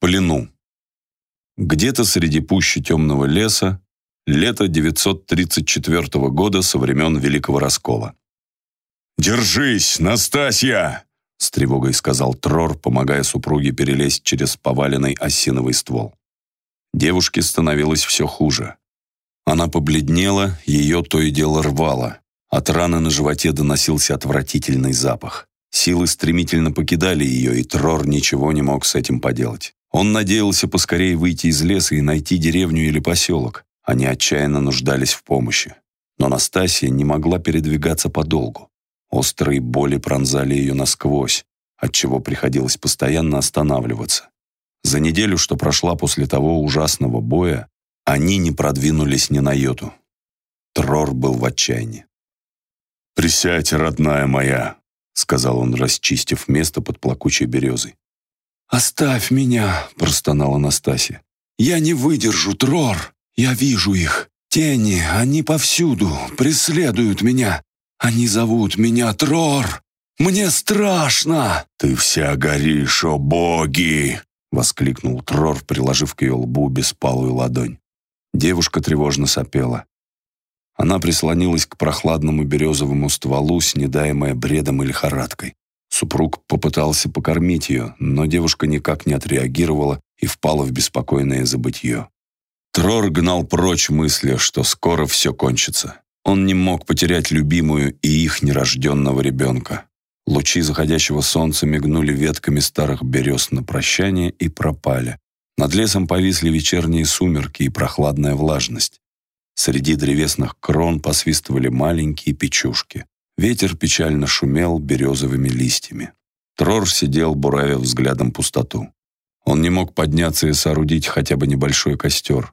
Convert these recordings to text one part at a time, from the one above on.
плену. Где-то среди пущи темного леса, лето 934 года со времен Великого Раскола. «Держись, Настасья!» с тревогой сказал Трор, помогая супруге перелезть через поваленный осиновый ствол. Девушке становилось все хуже. Она побледнела, ее то и дело рвало. От раны на животе доносился отвратительный запах. Силы стремительно покидали ее, и Трор ничего не мог с этим поделать. Он надеялся поскорее выйти из леса и найти деревню или поселок. Они отчаянно нуждались в помощи. Но Настасья не могла передвигаться подолгу. Острые боли пронзали ее насквозь, отчего приходилось постоянно останавливаться. За неделю, что прошла после того ужасного боя, они не продвинулись ни на йоту. Трор был в отчаянии. «Присядь, родная моя», — сказал он, расчистив место под плакучей березой. «Оставь меня», — простонала Анастасия. «Я не выдержу, Трор. Я вижу их. Тени, они повсюду, преследуют меня. Они зовут меня Трор. Мне страшно!» «Ты вся горишь, о боги!» — воскликнул Трор, приложив к ее лбу беспалую ладонь. Девушка тревожно сопела. Она прислонилась к прохладному березовому стволу, снедаемая бредом и лихорадкой. Супруг попытался покормить ее, но девушка никак не отреагировала и впала в беспокойное забытье. Трор гнал прочь мысли, что скоро все кончится. Он не мог потерять любимую и их нерожденного ребенка. Лучи заходящего солнца мигнули ветками старых берез на прощание и пропали. Над лесом повисли вечерние сумерки и прохладная влажность. Среди древесных крон посвистывали маленькие печушки. Ветер печально шумел березовыми листьями. Трор сидел, буравя взглядом пустоту. Он не мог подняться и соорудить хотя бы небольшой костер.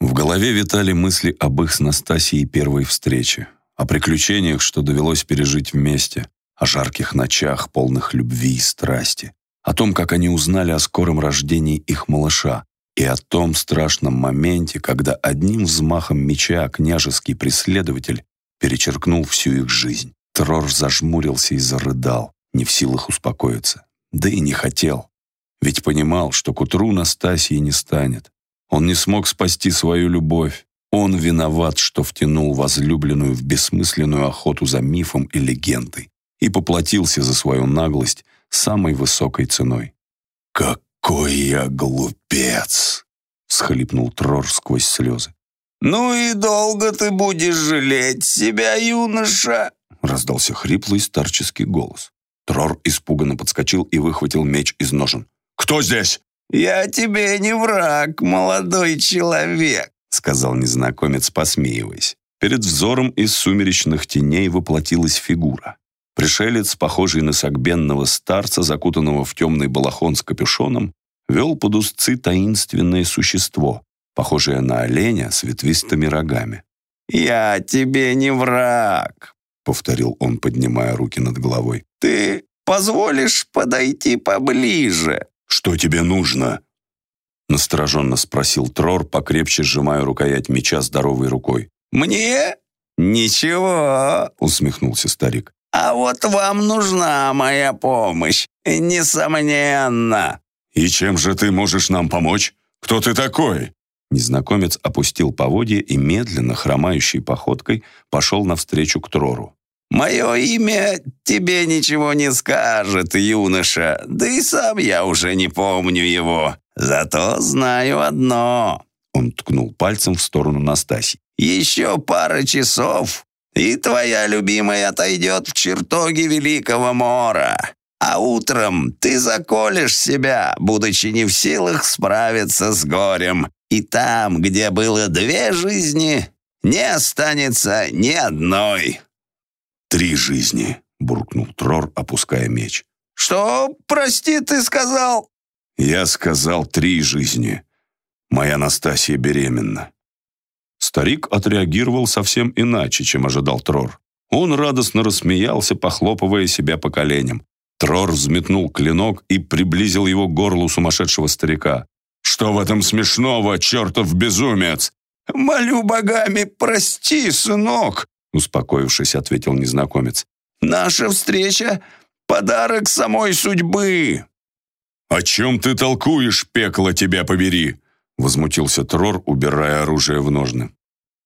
В голове витали мысли об их с Настасией первой встрече, о приключениях, что довелось пережить вместе, о жарких ночах, полных любви и страсти, о том, как они узнали о скором рождении их малыша, и о том страшном моменте, когда одним взмахом меча княжеский преследователь перечеркнул всю их жизнь. Трор зажмурился и зарыдал, не в силах успокоиться. Да и не хотел. Ведь понимал, что к утру Настасии не станет. Он не смог спасти свою любовь. Он виноват, что втянул возлюбленную в бессмысленную охоту за мифом и легендой и поплатился за свою наглость самой высокой ценой. «Какой я глупец!» — схлипнул Трор сквозь слезы. «Ну и долго ты будешь жалеть себя, юноша?» — раздался хриплый старческий голос. Трор испуганно подскочил и выхватил меч из ножен. «Кто здесь?» «Я тебе не враг, молодой человек», — сказал незнакомец, посмеиваясь. Перед взором из сумеречных теней воплотилась фигура. Пришелец, похожий на согбенного старца, закутанного в темный балахон с капюшоном, вел под узцы таинственное существо, похожее на оленя с ветвистыми рогами. «Я тебе не враг», — повторил он, поднимая руки над головой. «Ты позволишь подойти поближе?» «Что тебе нужно?» Настороженно спросил Трор, покрепче сжимая рукоять меча здоровой рукой. «Мне? Ничего», — усмехнулся старик. «А вот вам нужна моя помощь, несомненно». «И чем же ты можешь нам помочь? Кто ты такой?» Незнакомец опустил поводья и медленно, хромающей походкой, пошел навстречу к Трору. «Мое имя тебе ничего не скажет, юноша, да и сам я уже не помню его. Зато знаю одно». Он ткнул пальцем в сторону Настаси. «Еще пара часов, и твоя любимая отойдет в чертоги Великого Мора. А утром ты заколешь себя, будучи не в силах справиться с горем. И там, где было две жизни, не останется ни одной». «Три жизни», — буркнул Трор, опуская меч. «Что, прости, ты сказал?» «Я сказал три жизни. Моя Настасья беременна». Старик отреагировал совсем иначе, чем ожидал Трор. Он радостно рассмеялся, похлопывая себя по коленям. Трор взметнул клинок и приблизил его к горлу сумасшедшего старика. «Что в этом смешного, чертов безумец?» «Молю богами, прости, сынок!» успокоившись, ответил незнакомец. «Наша встреча — подарок самой судьбы!» «О чем ты толкуешь, пекло тебя побери?» Возмутился Трор, убирая оружие в ножны.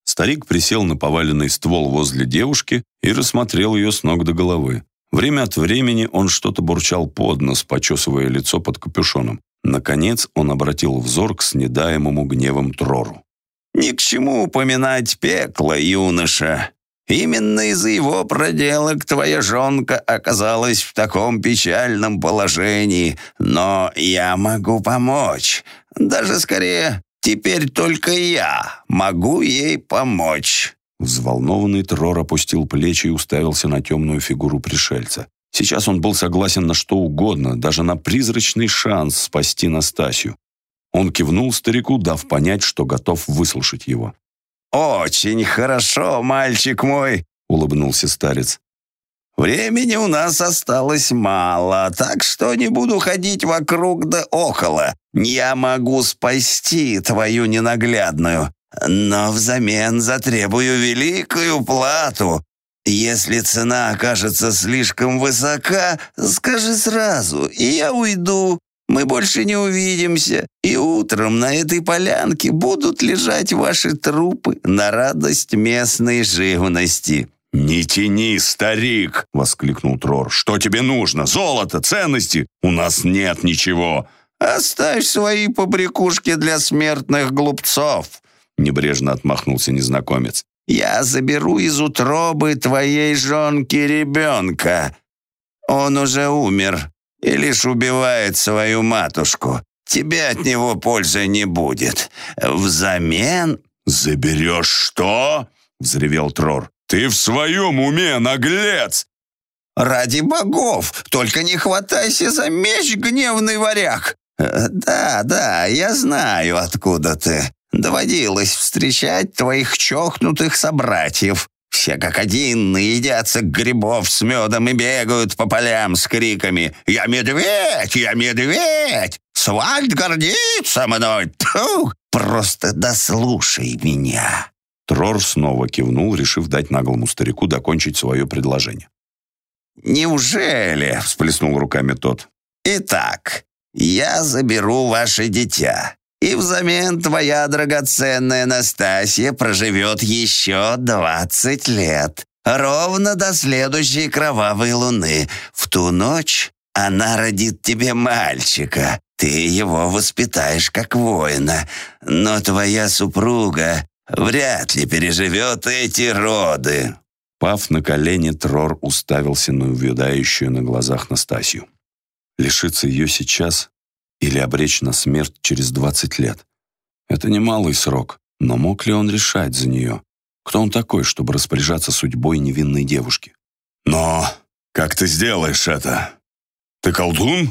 Старик присел на поваленный ствол возле девушки и рассмотрел ее с ног до головы. Время от времени он что-то бурчал под нос, почесывая лицо под капюшоном. Наконец он обратил взор к снедаемому гневом Трору. «Ни к чему упоминать пекло, юноша. Именно из-за его проделок твоя жонка оказалась в таком печальном положении. Но я могу помочь. Даже скорее, теперь только я могу ей помочь». Взволнованный Трор опустил плечи и уставился на темную фигуру пришельца. Сейчас он был согласен на что угодно, даже на призрачный шанс спасти Настасью. Он кивнул старику, дав понять, что готов выслушать его. «Очень хорошо, мальчик мой», — улыбнулся старец. «Времени у нас осталось мало, так что не буду ходить вокруг да около. Я могу спасти твою ненаглядную, но взамен затребую великую плату. Если цена окажется слишком высока, скажи сразу, и я уйду. Мы больше не увидимся, и утром на этой полянке будут лежать ваши трупы на радость местной живности». «Не тяни, старик!» — воскликнул Трор. «Что тебе нужно? Золото, ценности? У нас нет ничего!» «Оставь свои побрякушки для смертных глупцов!» — небрежно отмахнулся незнакомец. «Я заберу из утробы твоей жонки ребенка. Он уже умер, и лишь убивает свою матушку. Тебе от него пользы не будет. Взамен...» «Заберешь что?» — взревел Трор. «Ты в своем уме, наглец!» «Ради богов! Только не хватайся за меч, гневный варяг!» э, «Да, да, я знаю, откуда ты. Доводилось встречать твоих чокнутых собратьев. Все как один наедятся грибов с медом и бегают по полям с криками «Я медведь! Я медведь! Свальд гордится мной! Тьфу! Просто дослушай меня!» Трор снова кивнул, решив дать наглому старику докончить свое предложение. «Неужели?» — всплеснул руками тот. «Итак, я заберу ваше дитя и взамен твоя драгоценная Настасья проживет еще двадцать лет, ровно до следующей кровавой луны. В ту ночь она родит тебе мальчика, ты его воспитаешь как воина, но твоя супруга вряд ли переживет эти роды». Пав на колени, Трор уставился на увядающую на глазах Настасью. Лишиться ее сейчас или обречь на смерть через 20 лет. Это немалый срок, но мог ли он решать за нее? Кто он такой, чтобы распоряжаться судьбой невинной девушки? «Но как ты сделаешь это? Ты колдун?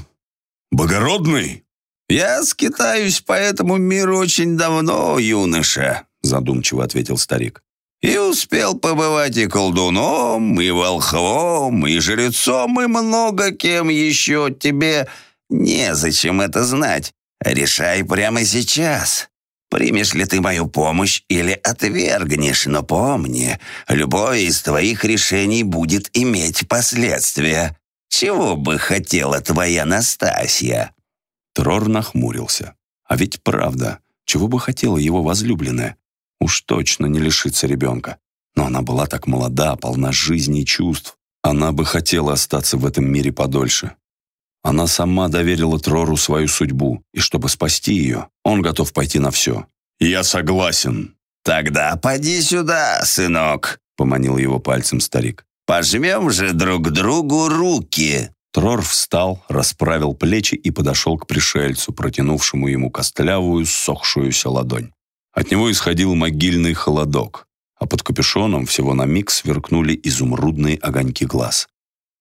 Богородный?» «Я скитаюсь по этому миру очень давно, юноша», задумчиво ответил старик. «И успел побывать и колдуном, и волхвом, и жрецом, и много кем еще тебе Незачем это знать. Решай прямо сейчас. Примешь ли ты мою помощь или отвергнешь, но помни, любое из твоих решений будет иметь последствия. Чего бы хотела твоя Настасья?» Трор нахмурился. А ведь правда, чего бы хотела его возлюбленная? Уж точно не лишиться ребенка. Но она была так молода, полна жизни и чувств. Она бы хотела остаться в этом мире подольше. Она сама доверила Трору свою судьбу, и чтобы спасти ее, он готов пойти на все. «Я согласен». «Тогда поди сюда, сынок», — поманил его пальцем старик. «Пожмем же друг другу руки». Трор встал, расправил плечи и подошел к пришельцу, протянувшему ему костлявую, ссохшуюся ладонь. От него исходил могильный холодок, а под капюшоном всего на миг сверкнули изумрудные огоньки глаз.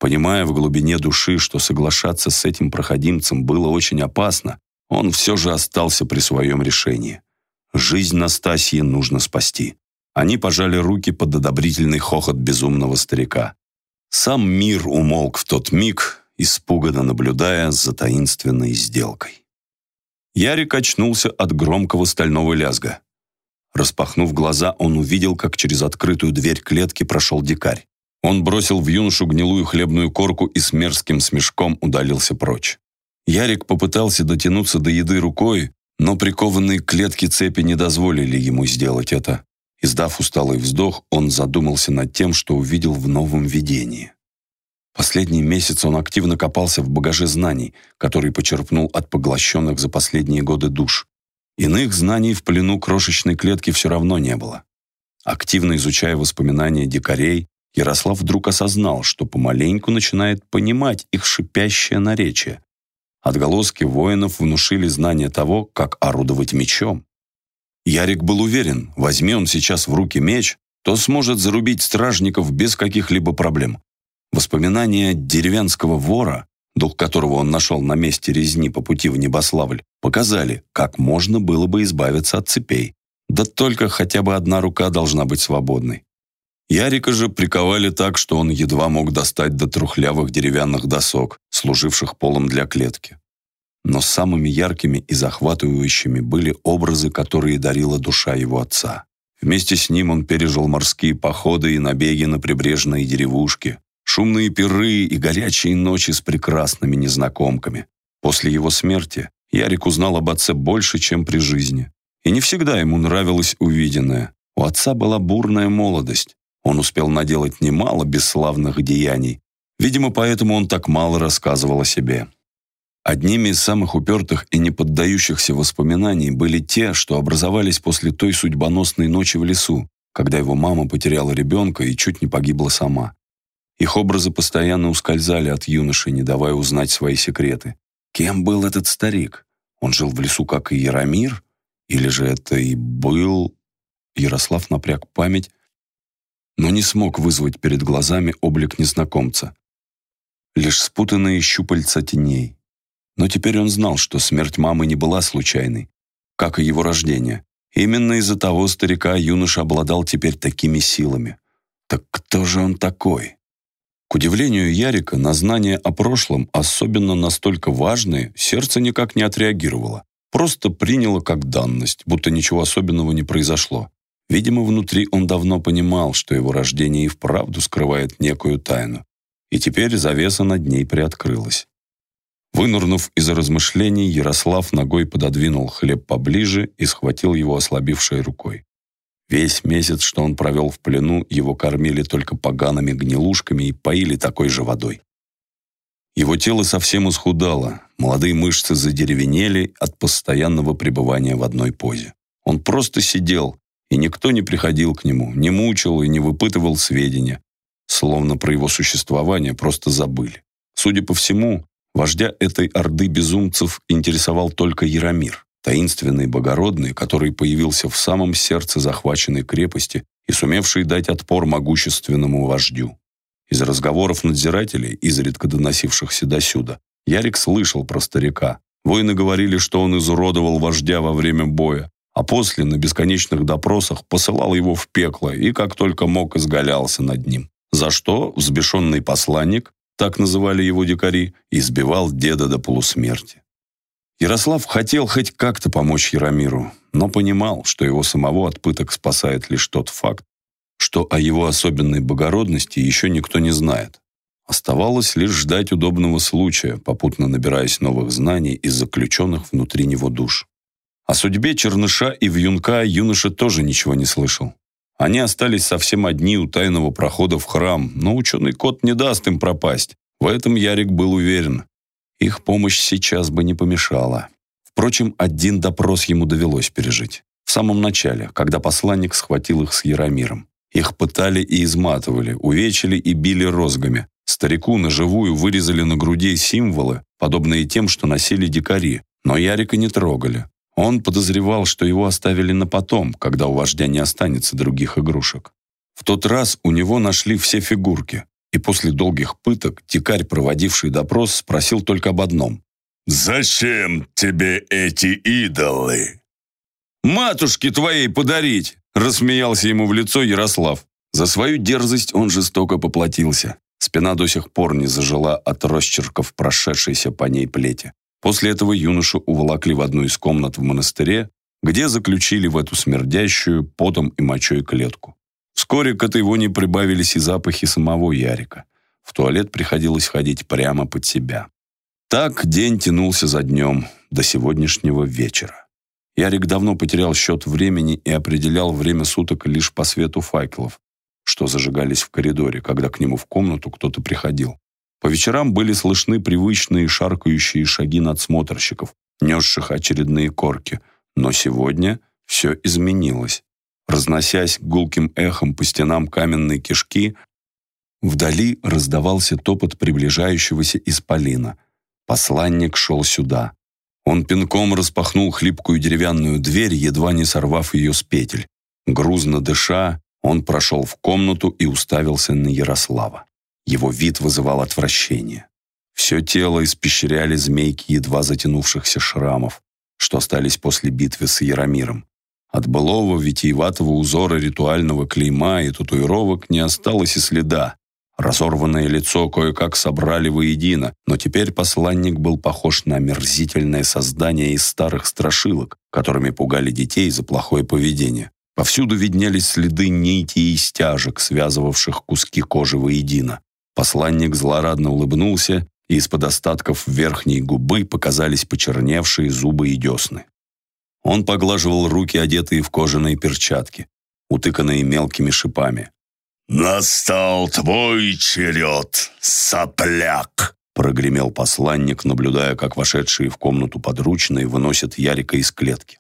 Понимая в глубине души, что соглашаться с этим проходимцем было очень опасно, он все же остался при своем решении. Жизнь Настасьи нужно спасти. Они пожали руки под одобрительный хохот безумного старика. Сам мир умолк в тот миг, испуганно наблюдая за таинственной сделкой. Ярик очнулся от громкого стального лязга. Распахнув глаза, он увидел, как через открытую дверь клетки прошел дикарь. Он бросил в юношу гнилую хлебную корку и с мерзким смешком удалился прочь. Ярик попытался дотянуться до еды рукой, но прикованные к клетке цепи не дозволили ему сделать это. Издав усталый вздох, он задумался над тем, что увидел в новом видении. Последний месяц он активно копался в багаже знаний, который почерпнул от поглощенных за последние годы душ. Иных знаний в плену крошечной клетки все равно не было. Активно изучая воспоминания дикарей, Ярослав вдруг осознал, что помаленьку начинает понимать их шипящее наречие. Отголоски воинов внушили знание того, как орудовать мечом. Ярик был уверен, возьми он сейчас в руки меч, то сможет зарубить стражников без каких-либо проблем. Воспоминания деревенского вора, дух которого он нашел на месте резни по пути в Небославль, показали, как можно было бы избавиться от цепей. Да только хотя бы одна рука должна быть свободной. Ярика же приковали так, что он едва мог достать до трухлявых деревянных досок, служивших полом для клетки. Но самыми яркими и захватывающими были образы, которые дарила душа его отца. Вместе с ним он пережил морские походы и набеги на прибрежные деревушки, шумные пиры и горячие ночи с прекрасными незнакомками. После его смерти Ярик узнал об отце больше, чем при жизни. И не всегда ему нравилось увиденное. У отца была бурная молодость. Он успел наделать немало бесславных деяний. Видимо, поэтому он так мало рассказывал о себе. Одними из самых упертых и не поддающихся воспоминаний были те, что образовались после той судьбоносной ночи в лесу, когда его мама потеряла ребенка и чуть не погибла сама. Их образы постоянно ускользали от юноши, не давая узнать свои секреты. Кем был этот старик? Он жил в лесу, как и Яромир? Или же это и был... Ярослав напряг память, но не смог вызвать перед глазами облик незнакомца. Лишь спутанные щупальца теней. Но теперь он знал, что смерть мамы не была случайной, как и его рождение. Именно из-за того старика юноша обладал теперь такими силами. Так кто же он такой? К удивлению Ярика, на знание о прошлом, особенно настолько важные, сердце никак не отреагировало. Просто приняло как данность, будто ничего особенного не произошло. Видимо, внутри он давно понимал, что его рождение и вправду скрывает некую тайну. И теперь завеса над ней приоткрылась. Вынурнув из размышлений, Ярослав ногой пододвинул хлеб поближе и схватил его ослабевшей рукой. Весь месяц, что он провел в плену, его кормили только погаными гнилушками и поили такой же водой. Его тело совсем исхудало, молодые мышцы задеревенели от постоянного пребывания в одной позе. Он просто сидел, и никто не приходил к нему, не мучил и не выпытывал сведения, словно про его существование просто забыли. Судя по всему, Вождя этой орды безумцев интересовал только Яромир, таинственный богородный, который появился в самом сердце захваченной крепости и сумевший дать отпор могущественному вождю. Из разговоров надзирателей, изредка доносившихся досюда, Ярик слышал про старика. Воины говорили, что он изуродовал вождя во время боя, а после на бесконечных допросах посылал его в пекло и как только мог изгалялся над ним. За что взбешенный посланник так называли его дикари, избивал деда до полусмерти. Ярослав хотел хоть как-то помочь Яромиру, но понимал, что его самого от пыток спасает лишь тот факт, что о его особенной богородности еще никто не знает. Оставалось лишь ждать удобного случая, попутно набираясь новых знаний из заключенных внутри него душ. О судьбе Черныша и Вьюнка юноша тоже ничего не слышал. Они остались совсем одни у тайного прохода в храм, но ученый кот не даст им пропасть. В этом Ярик был уверен. Их помощь сейчас бы не помешала. Впрочем, один допрос ему довелось пережить. В самом начале, когда посланник схватил их с Яромиром. Их пытали и изматывали, увечили и били розгами. Старику на живую вырезали на груди символы, подобные тем, что носили дикари, но Ярика не трогали. Он подозревал, что его оставили на потом, когда у вождя не останется других игрушек. В тот раз у него нашли все фигурки, и после долгих пыток дикарь, проводивший допрос, спросил только об одном. «Зачем тебе эти идолы?» «Матушке твоей подарить!» – рассмеялся ему в лицо Ярослав. За свою дерзость он жестоко поплатился. Спина до сих пор не зажила от росчерков прошедшейся по ней плети. После этого юношу уволокли в одну из комнат в монастыре, где заключили в эту смердящую потом и мочой клетку. Вскоре к этой воне прибавились и запахи самого Ярика. В туалет приходилось ходить прямо под себя. Так день тянулся за днем до сегодняшнего вечера. Ярик давно потерял счет времени и определял время суток лишь по свету факелов, что зажигались в коридоре, когда к нему в комнату кто-то приходил. По вечерам были слышны привычные шаркающие шаги надсмотрщиков, несших очередные корки. Но сегодня все изменилось. Разносясь гулким эхом по стенам каменной кишки, вдали раздавался топот приближающегося исполина. Посланник шел сюда. Он пинком распахнул хлипкую деревянную дверь, едва не сорвав ее с петель. Грузно дыша, он прошел в комнату и уставился на Ярослава. Его вид вызывал отвращение. Все тело испещряли змейки едва затянувшихся шрамов, что остались после битвы с Яромиром. От былого витиеватого узора ритуального клейма и татуировок не осталось и следа. Разорванное лицо кое-как собрали воедино, но теперь посланник был похож на омерзительное создание из старых страшилок, которыми пугали детей за плохое поведение. Повсюду виднелись следы нитей и стяжек, связывавших куски кожи воедино. Посланник злорадно улыбнулся, и из-под остатков верхней губы показались почерневшие зубы и десны. Он поглаживал руки, одетые в кожаные перчатки, утыканные мелкими шипами. «Настал твой черед, сопляк!» прогремел посланник, наблюдая, как вошедшие в комнату подручные выносят Ярика из клетки.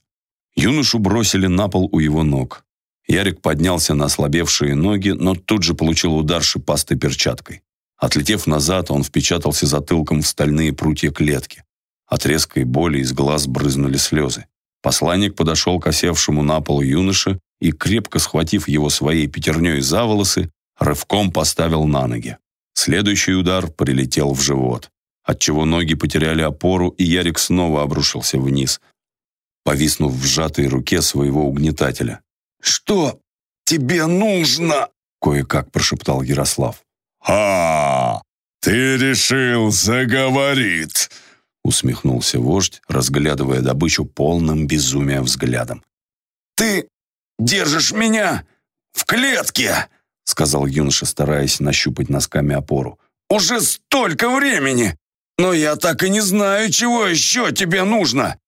Юношу бросили на пол у его ног. Ярик поднялся на ослабевшие ноги, но тут же получил удар шипастой перчаткой. Отлетев назад, он впечатался затылком в стальные прутья клетки. От резкой боли из глаз брызнули слезы. Посланник подошел к осевшему на пол юноше и, крепко схватив его своей пятерней за волосы, рывком поставил на ноги. Следующий удар прилетел в живот, отчего ноги потеряли опору, и Ярик снова обрушился вниз, повиснув в сжатой руке своего угнетателя. «Что тебе нужно?» кое-как прошептал Ярослав. «А, ты решил заговорить!» усмехнулся вождь, разглядывая добычу полным безумия взглядом. «Ты держишь меня в клетке!» сказал юноша, стараясь нащупать носками опору. «Уже столько времени! Но я так и не знаю, чего еще тебе нужно!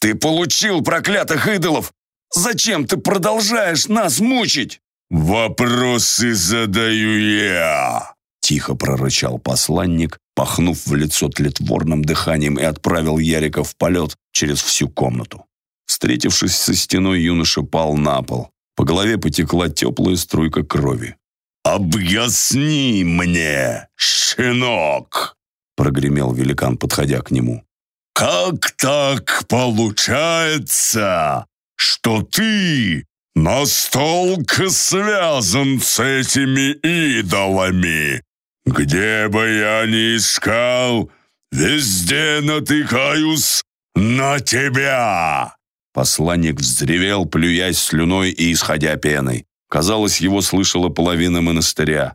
Ты получил проклятых идолов! Зачем ты продолжаешь нас мучить?» «Вопросы задаю я!» Тихо прорычал посланник, пахнув в лицо тлетворным дыханием и отправил Ярика в полет через всю комнату. Встретившись со стеной, юноша пал на пол. По голове потекла теплая струйка крови. «Объясни мне, щенок!» прогремел великан, подходя к нему. «Как так получается, что ты настолько связан с этими идолами? Где бы я ни искал, везде натыкаюсь на тебя!» Посланник взревел, плюясь слюной и исходя пеной. Казалось, его слышала половина монастыря.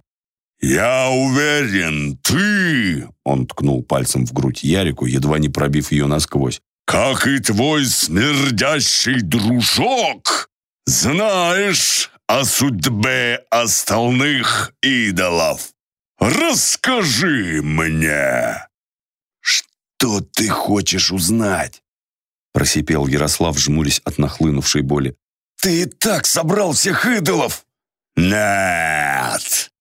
«Я уверен, ты...» Он ткнул пальцем в грудь Ярику, едва не пробив ее насквозь. «Как и твой смердящий дружок, знаешь о судьбе остальных идолов. Расскажи мне!» «Что ты хочешь узнать?» просипел Ярослав, жмурясь от нахлынувшей боли. «Ты и так собрал всех идолов!» «Нет!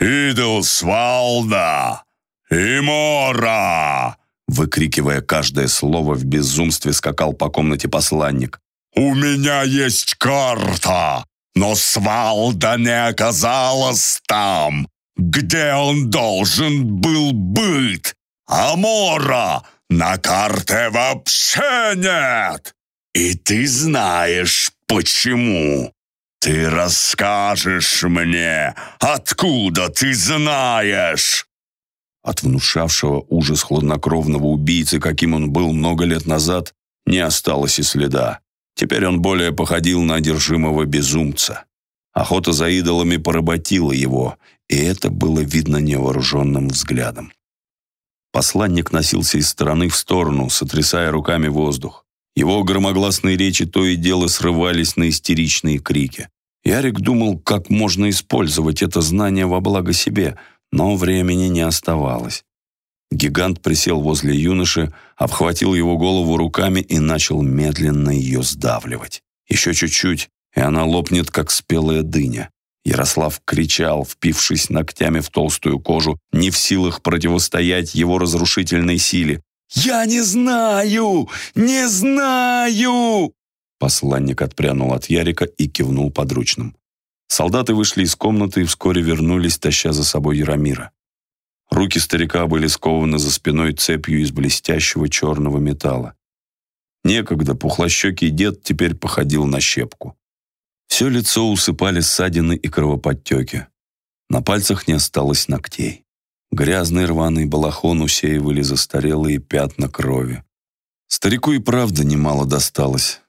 Идол Свалда и Мора!» Выкрикивая каждое слово, в безумстве скакал по комнате посланник. «У меня есть карта, но Свалда не оказалась там, где он должен был быть, а Мора на карте вообще нет. И ты знаешь, почему. Ты расскажешь мне, откуда ты знаешь?» От внушавшего ужас хладнокровного убийцы, каким он был много лет назад, не осталось и следа. Теперь он более походил на одержимого безумца. Охота за идолами поработила его, и это было видно невооруженным взглядом. Посланник носился из стороны в сторону, сотрясая руками воздух. Его громогласные речи то и дело срывались на истеричные крики. Ярик думал, как можно использовать это знание во благо себе, но времени не оставалось. Гигант присел возле юноши, обхватил его голову руками и начал медленно ее сдавливать. Еще чуть-чуть, и она лопнет, как спелая дыня. Ярослав кричал, впившись ногтями в толстую кожу, не в силах противостоять его разрушительной силе. «Я не знаю! Не знаю!» Посланник отпрянул от Ярика и кивнул подручным. Солдаты вышли из комнаты и вскоре вернулись, таща за собой Яромира. Руки старика были скованы за спиной цепью из блестящего черного металла. Некогда пухлощекий дед теперь походил на щепку. Все лицо усыпали ссадины и кровоподтеки. На пальцах не осталось ногтей. Грязный рваный балахон усеивали застарелые пятна крови. Старику и правда немало досталось.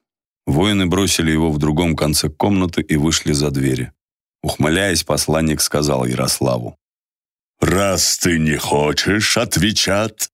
Воины бросили его в другом конце комнаты и вышли за двери. Ухмыляясь, посланник сказал Ярославу. «Раз ты не хочешь отвечать,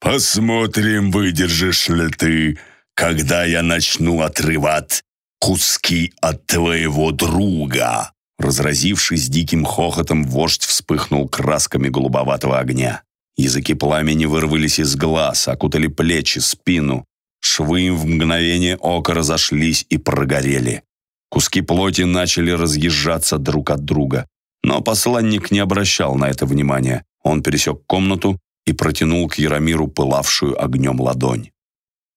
посмотрим, выдержишь ли ты, когда я начну отрывать куски от твоего друга». Разразившись диким хохотом, вождь вспыхнул красками голубоватого огня. Языки пламени вырвались из глаз, окутали плечи, спину. Швы в мгновение ока разошлись и прогорели. Куски плоти начали разъезжаться друг от друга. Но посланник не обращал на это внимания. Он пересек комнату и протянул к Яромиру пылавшую огнем ладонь.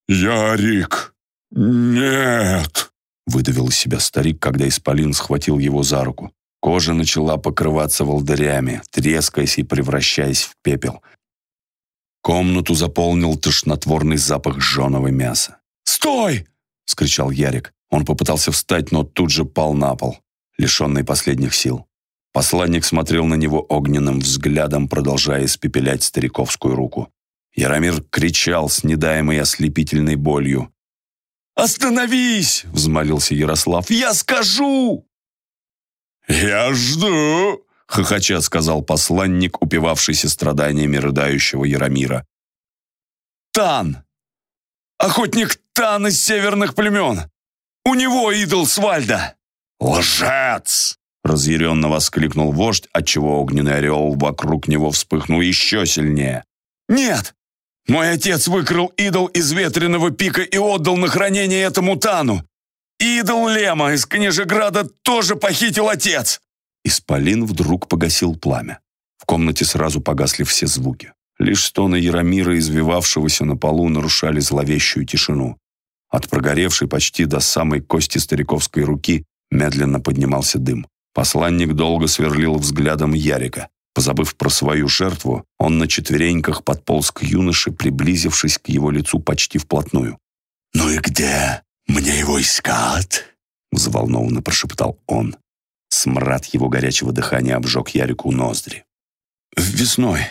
«Ярик, нет!» выдавил из себя старик, когда Исполин схватил его за руку. Кожа начала покрываться волдырями, трескаясь и превращаясь в пепел. Комнату заполнил тошнотворный запах жженого мяса. «Стой!» — скричал Ярик. Он попытался встать, но тут же пал на пол, лишенный последних сил. Посланник смотрел на него огненным взглядом, продолжая испепелять стариковскую руку. Яромир кричал с недаемой ослепительной болью. «Остановись!» — взмолился Ярослав. «Я скажу!» «Я жду!» — хохоча сказал посланник, упивавшийся страданиями рыдающего Яромира. «Тан! Охотник Тан из северных племен! У него идол Свальда!» «Лжец!» Разъяренно воскликнул вождь, отчего огненный орел вокруг него вспыхнул еще сильнее. «Нет! Мой отец выкрал идол из ветреного пика и отдал на хранение этому Тану! Идол Лема из Княжеграда тоже похитил отец!» Исполин вдруг погасил пламя. В комнате сразу погасли все звуки. Лишь стоны Яромира, извивавшегося на полу, нарушали зловещую тишину. От прогоревшей почти до самой кости стариковской руки медленно поднимался дым. Посланник долго сверлил взглядом Ярика. Позабыв про свою жертву, он на четвереньках подполз к юноше, приблизившись к его лицу почти вплотную. «Ну и где мне его искать?» взволнованно прошептал он. Смрад его горячего дыхания обжег Ярику ноздри. «Весной.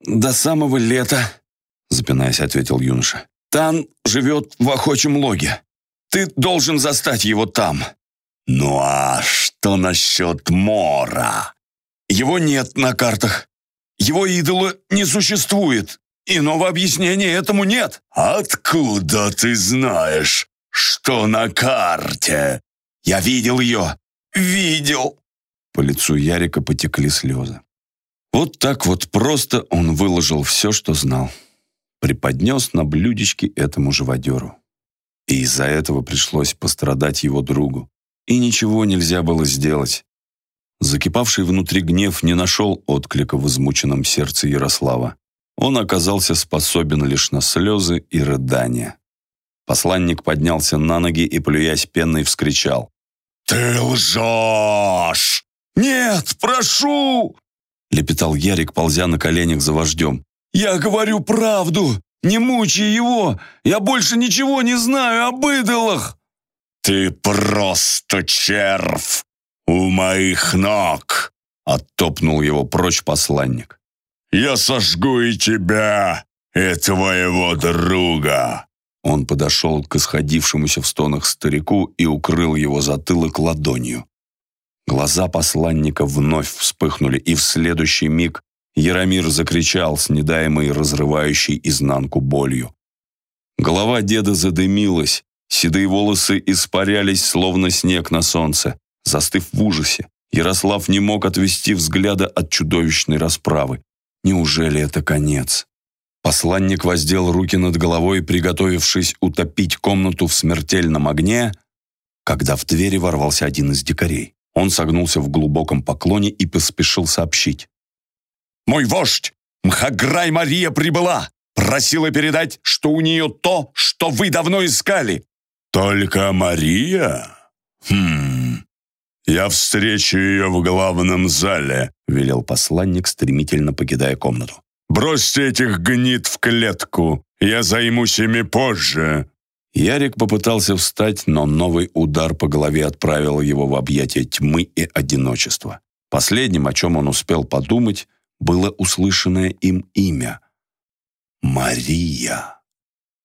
До самого лета», — запинаясь, ответил юноша. «Тан живет в охочем логе. Ты должен застать его там». «Ну а что насчет Мора?» «Его нет на картах. Его идола не существует. Иного объяснения этому нет». «Откуда ты знаешь, что на карте?» «Я видел ее. Видел». По лицу Ярика потекли слезы. Вот так вот просто он выложил все, что знал. Преподнес на блюдечке этому живодеру. И из-за этого пришлось пострадать его другу и ничего нельзя было сделать. Закипавший внутри гнев не нашел отклика в измученном сердце Ярослава. Он оказался способен лишь на слезы и рыдания. Посланник поднялся на ноги и, плюясь пенной, вскричал. «Ты лжешь!» «Нет, прошу!» Лепетал Ярик, ползя на коленях за вождем. «Я говорю правду! Не мучай его! Я больше ничего не знаю об идолах!» «Ты просто червь у моих ног!» Оттопнул его прочь посланник. «Я сожгу и тебя, и твоего друга!» Он подошел к исходившемуся в стонах старику и укрыл его затылок ладонью. Глаза посланника вновь вспыхнули, и в следующий миг Яромир закричал с недаемой разрывающей изнанку болью. Голова деда задымилась, Седые волосы испарялись, словно снег на солнце. Застыв в ужасе, Ярослав не мог отвести взгляда от чудовищной расправы. Неужели это конец? Посланник воздел руки над головой, приготовившись утопить комнату в смертельном огне, когда в двери ворвался один из дикарей. Он согнулся в глубоком поклоне и поспешил сообщить. «Мой вождь, Мхаграй Мария прибыла! Просила передать, что у нее то, что вы давно искали!» «Только Мария? Хм... Я встречу ее в главном зале», — велел посланник, стремительно покидая комнату. «Бросьте этих гнид в клетку, я займусь ими позже». Ярик попытался встать, но новый удар по голове отправил его в объятия тьмы и одиночества. Последним, о чем он успел подумать, было услышанное им имя — Мария.